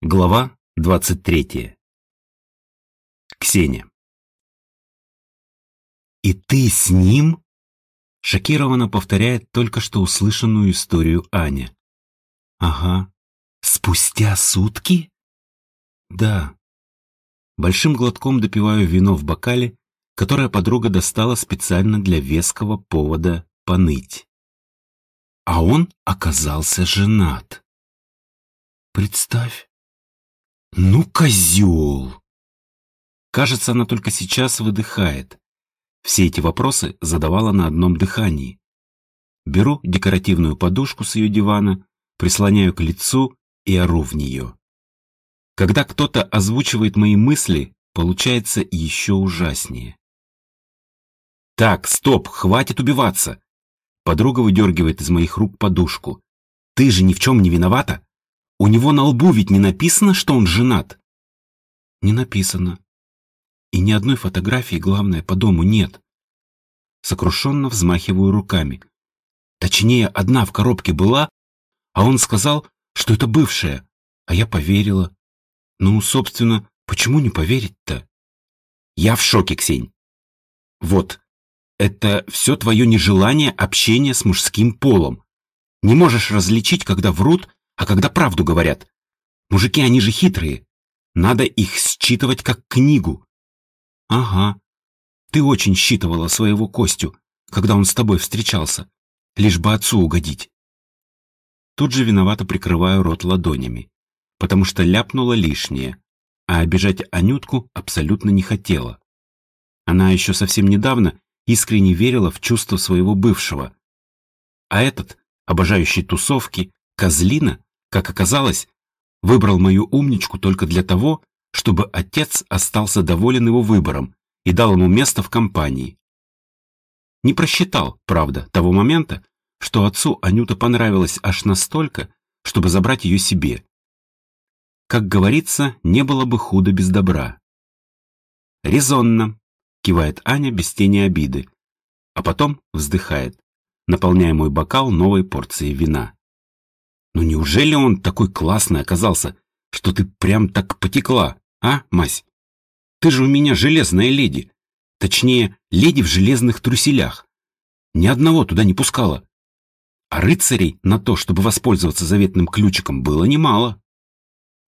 Глава 23. Ксения. «И ты с ним?» Шокированно повторяет только что услышанную историю Аня. «Ага. Спустя сутки?» «Да». Большим глотком допиваю вино в бокале, которое подруга достала специально для веского повода поныть. А он оказался женат. Представь. «Ну, козел!» Кажется, она только сейчас выдыхает. Все эти вопросы задавала на одном дыхании. Беру декоративную подушку с ее дивана, прислоняю к лицу и ору в нее. Когда кто-то озвучивает мои мысли, получается еще ужаснее. «Так, стоп, хватит убиваться!» Подруга выдергивает из моих рук подушку. «Ты же ни в чем не виновата!» У него на лбу ведь не написано, что он женат? Не написано. И ни одной фотографии, главное, по дому нет. Сокрушенно взмахиваю руками. Точнее, одна в коробке была, а он сказал, что это бывшая, а я поверила. Ну, собственно, почему не поверить-то? Я в шоке, Ксень. Вот, это все твое нежелание общения с мужским полом. Не можешь различить, когда врут, а когда правду говорят. Мужики, они же хитрые. Надо их считывать как книгу. Ага. Ты очень считывала своего Костю, когда он с тобой встречался, лишь бы отцу угодить. Тут же виновато прикрываю рот ладонями, потому что ляпнула лишнее, а обижать Анютку абсолютно не хотела. Она еще совсем недавно искренне верила в чувства своего бывшего. А этот, обожающий тусовки, козлина, как оказалось, выбрал мою умничку только для того, чтобы отец остался доволен его выбором и дал ему место в компании. Не просчитал, правда, того момента, что отцу Анюта понравилась аж настолько, чтобы забрать ее себе. Как говорится, не было бы худо без добра. «Резонно», — кивает Аня без тени обиды, а потом вздыхает, наполняя мой бокал новой порцией вина. Ну неужели он такой классный оказался, что ты прям так потекла, а, Мась? Ты же у меня железная леди. Точнее, леди в железных труселях. Ни одного туда не пускала. А рыцарей на то, чтобы воспользоваться заветным ключиком, было немало.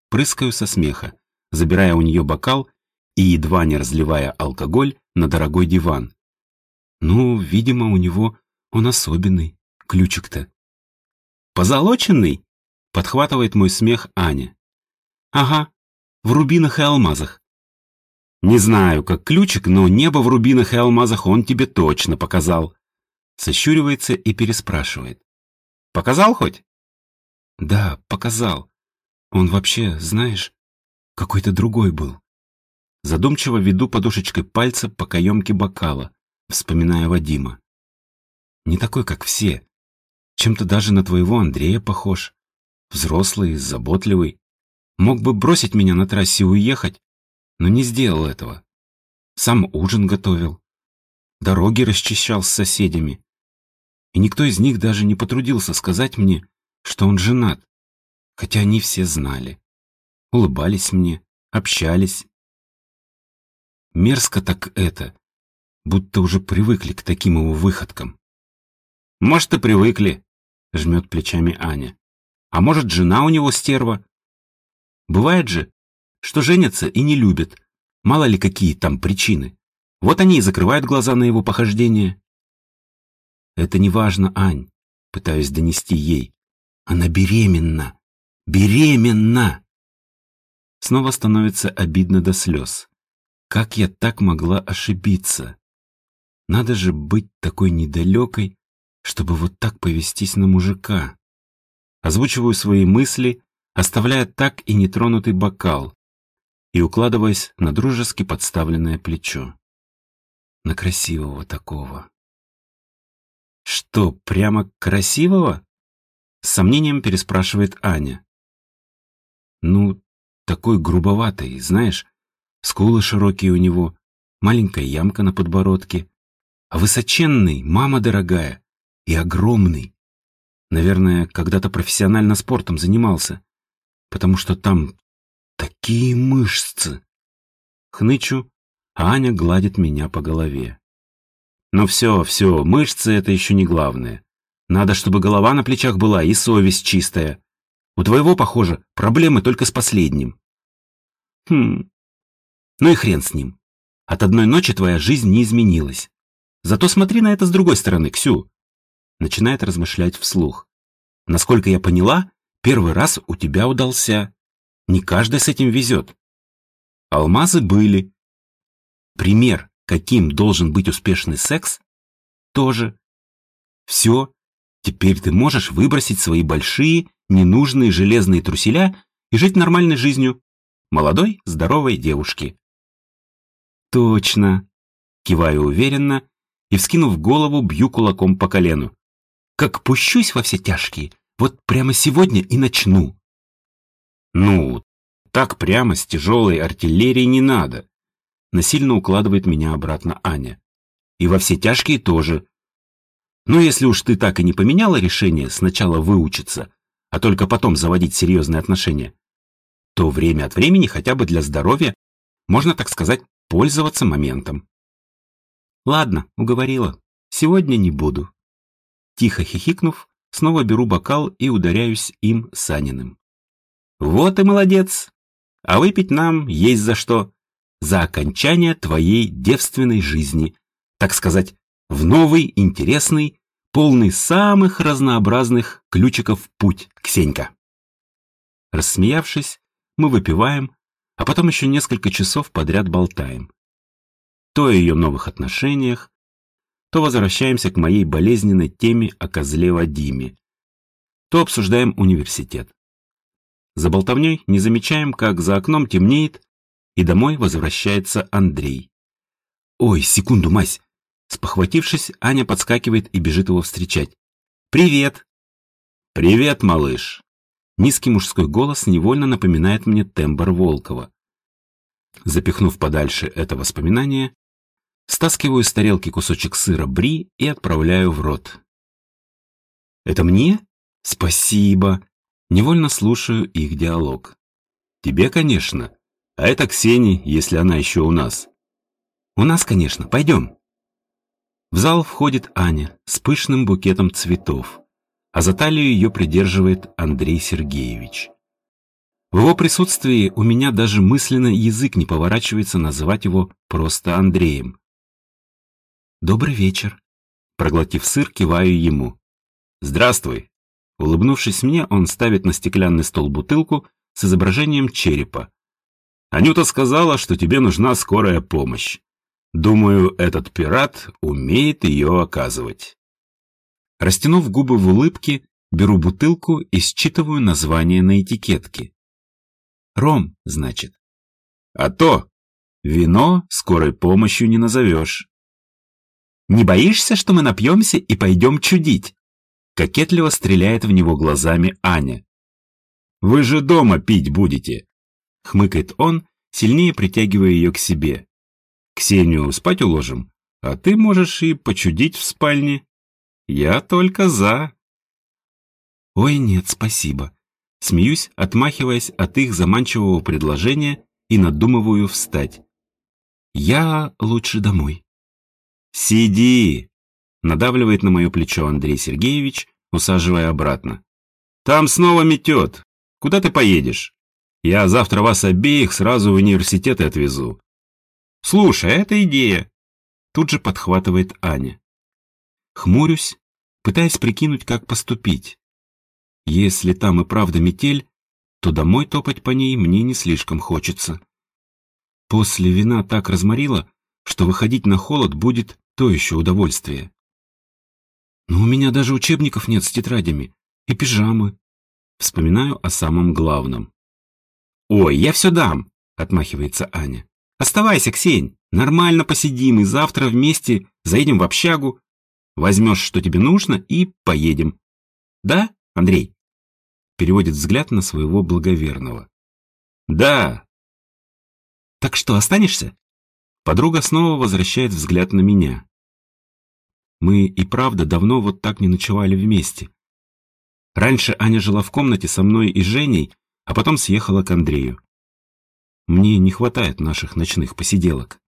Прыскаю со смеха, забирая у нее бокал и едва не разливая алкоголь на дорогой диван. Ну, видимо, у него он особенный, ключик-то. «Позолоченный?» — подхватывает мой смех Аня. «Ага, в рубинах и алмазах». «Не знаю, как ключик, но небо в рубинах и алмазах он тебе точно показал». Сощуривается и переспрашивает. «Показал хоть?» «Да, показал. Он вообще, знаешь, какой-то другой был». Задумчиво веду подушечкой пальца по каемке бокала, вспоминая Вадима. Не такой, как все. Чем-то даже на твоего Андрея похож. Взрослый, заботливый. Мог бы бросить меня на трассе и уехать, но не сделал этого. Сам ужин готовил. Дороги расчищал с соседями. И никто из них даже не потрудился сказать мне, что он женат. Хотя они все знали. Улыбались мне, общались. Мерзко так это, будто уже привыкли к таким его выходкам. Может, и привыкли, — жмет плечами Аня. «А может, жена у него стерва? Бывает же, что женятся и не любят. Мало ли какие там причины. Вот они и закрывают глаза на его похождение». «Это не важно, Ань», — пытаюсь донести ей. «Она беременна! Беременна!» Снова становится обидно до слез. Как я так могла ошибиться? Надо же быть такой недалекой чтобы вот так повестись на мужика. Озвучиваю свои мысли, оставляя так и нетронутый бокал и укладываясь на дружески подставленное плечо. На красивого такого. «Что, прямо красивого?» С сомнением переспрашивает Аня. «Ну, такой грубоватый, знаешь, скулы широкие у него, маленькая ямка на подбородке, а высоченный, мама дорогая, и огромный. Наверное, когда-то профессионально спортом занимался, потому что там Такие мышцы! Хнычу, а Аня гладит меня по голове. Но все, все, мышцы — это еще не главное. Надо, чтобы голова на плечах была и совесть чистая. У твоего, похоже, проблемы только с последним. Хм. Ну и хрен с ним. От одной ночи твоя жизнь не изменилась. Зато смотри на это с другой стороны, Ксю. Начинает размышлять вслух. Насколько я поняла, первый раз у тебя удался. Не каждый с этим везет. Алмазы были. Пример, каким должен быть успешный секс, тоже. Все, теперь ты можешь выбросить свои большие, ненужные железные труселя и жить нормальной жизнью. Молодой, здоровой девушки. Точно. Киваю уверенно и, вскинув голову, бью кулаком по колену. Как пущусь во все тяжкие, вот прямо сегодня и начну. Ну, так прямо с тяжелой артиллерией не надо. Насильно укладывает меня обратно Аня. И во все тяжкие тоже. Но если уж ты так и не поменяла решение сначала выучиться, а только потом заводить серьезные отношения, то время от времени хотя бы для здоровья можно, так сказать, пользоваться моментом. Ладно, уговорила. Сегодня не буду. Тихо хихикнув, снова беру бокал и ударяюсь им Саниным. Вот и молодец. А выпить нам есть за что. За окончание твоей девственной жизни. Так сказать, в новый, интересный, полный самых разнообразных ключиков путь, Ксенька. Рассмеявшись, мы выпиваем, а потом еще несколько часов подряд болтаем. То о ее новых отношениях, то возвращаемся к моей болезненной теме о козле Вадиме, то обсуждаем университет. За болтовней не замечаем, как за окном темнеет, и домой возвращается Андрей. «Ой, секунду, Мась!» Спохватившись, Аня подскакивает и бежит его встречать. «Привет!» «Привет, малыш!» Низкий мужской голос невольно напоминает мне тембр Волкова. Запихнув подальше это воспоминание, стаскиваю с тарелки кусочек сыра бри и отправляю в рот. «Это мне? Спасибо!» Невольно слушаю их диалог. «Тебе, конечно. А это Ксении, если она еще у нас». «У нас, конечно. Пойдем». В зал входит Аня с пышным букетом цветов, а за талию ее придерживает Андрей Сергеевич. В его присутствии у меня даже мысленно язык не поворачивается называть его просто Андреем. «Добрый вечер», — проглотив сыр, киваю ему. «Здравствуй». Улыбнувшись мне, он ставит на стеклянный стол бутылку с изображением черепа. «Анюта сказала, что тебе нужна скорая помощь. Думаю, этот пират умеет ее оказывать. Растянув губы в улыбке, беру бутылку и считываю название на этикетке. Ром, значит. А то, вино скорой помощью не назовешь. Не боишься, что мы напьемся и пойдем чудить? Кокетливо стреляет в него глазами Аня. Вы же дома пить будете, хмыкает он, сильнее притягивая ее к себе. Ксению спать уложим, а ты можешь и почудить в спальне. Я только за. Ой, нет, спасибо. Смеюсь, отмахиваясь от их заманчивого предложения и надумываю встать. Я лучше домой. Сиди! Надавливает на мое плечо Андрей Сергеевич, усаживая обратно. Там снова метет. Куда ты поедешь? Я завтра вас обеих сразу в университет отвезу. Слушай, это идея. Тут же подхватывает Аня. Хмурюсь, пытаясь прикинуть, как поступить. Если там и правда метель, то домой топать по ней мне не слишком хочется. После вина так разморило, что выходить на холод будет то еще удовольствие. Но у меня даже учебников нет с тетрадями и пижамы. Вспоминаю о самом главном. «Ой, я все дам!» — отмахивается Аня. Оставайся, Ксень, нормально посидим и завтра вместе заедем в общагу, возьмешь, что тебе нужно, и поедем. Да, Андрей? Переводит взгляд на своего благоверного. Да. Так что, останешься? Подруга снова возвращает взгляд на меня. Мы и правда давно вот так не ночевали вместе. Раньше Аня жила в комнате со мной и Женей, а потом съехала к Андрею. Мне не хватает наших ночных посиделок.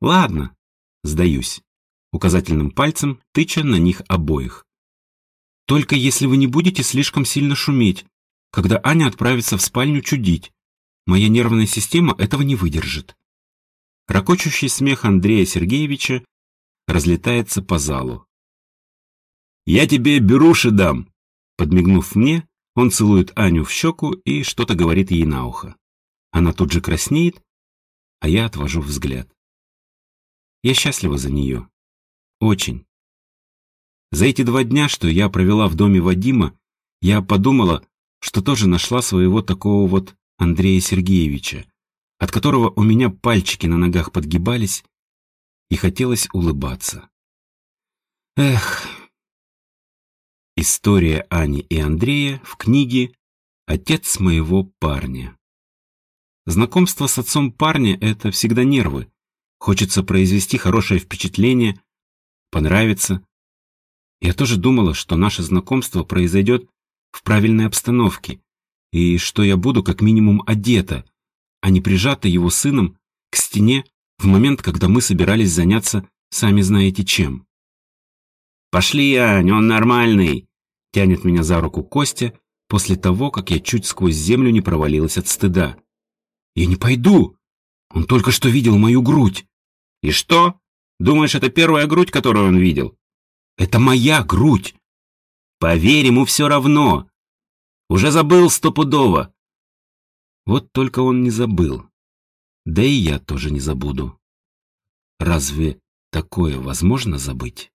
Ладно, сдаюсь, указательным пальцем тыча на них обоих. Только если вы не будете слишком сильно шуметь, когда Аня отправится в спальню чудить. Моя нервная система этого не выдержит. Рокочущий смех Андрея Сергеевича разлетается по залу. «Я тебе беруши дам!» Подмигнув мне, он целует Аню в щеку и что-то говорит ей на ухо. Она тут же краснеет, а я отвожу взгляд. Я счастлива за нее. Очень. За эти два дня, что я провела в доме Вадима, я подумала, что тоже нашла своего такого вот Андрея Сергеевича, от которого у меня пальчики на ногах подгибались, и хотелось улыбаться. Эх. История Ани и Андрея в книге «Отец моего парня». Знакомство с отцом парня – это всегда нервы. Хочется произвести хорошее впечатление, понравиться. Я тоже думала, что наше знакомство произойдет в правильной обстановке, и что я буду как минимум одета, а не прижата его сыном к стене в момент, когда мы собирались заняться сами знаете чем. «Пошли, Ань, он нормальный!» — тянет меня за руку Костя после того, как я чуть сквозь землю не провалилась от стыда. «Я не пойду! Он только что видел мою грудь!» «И что? Думаешь, это первая грудь, которую он видел?» «Это моя грудь!» «Поверь, ему все равно! Уже забыл стопудово!» Вот только он не забыл. Да и я тоже не забуду. Разве такое возможно забыть?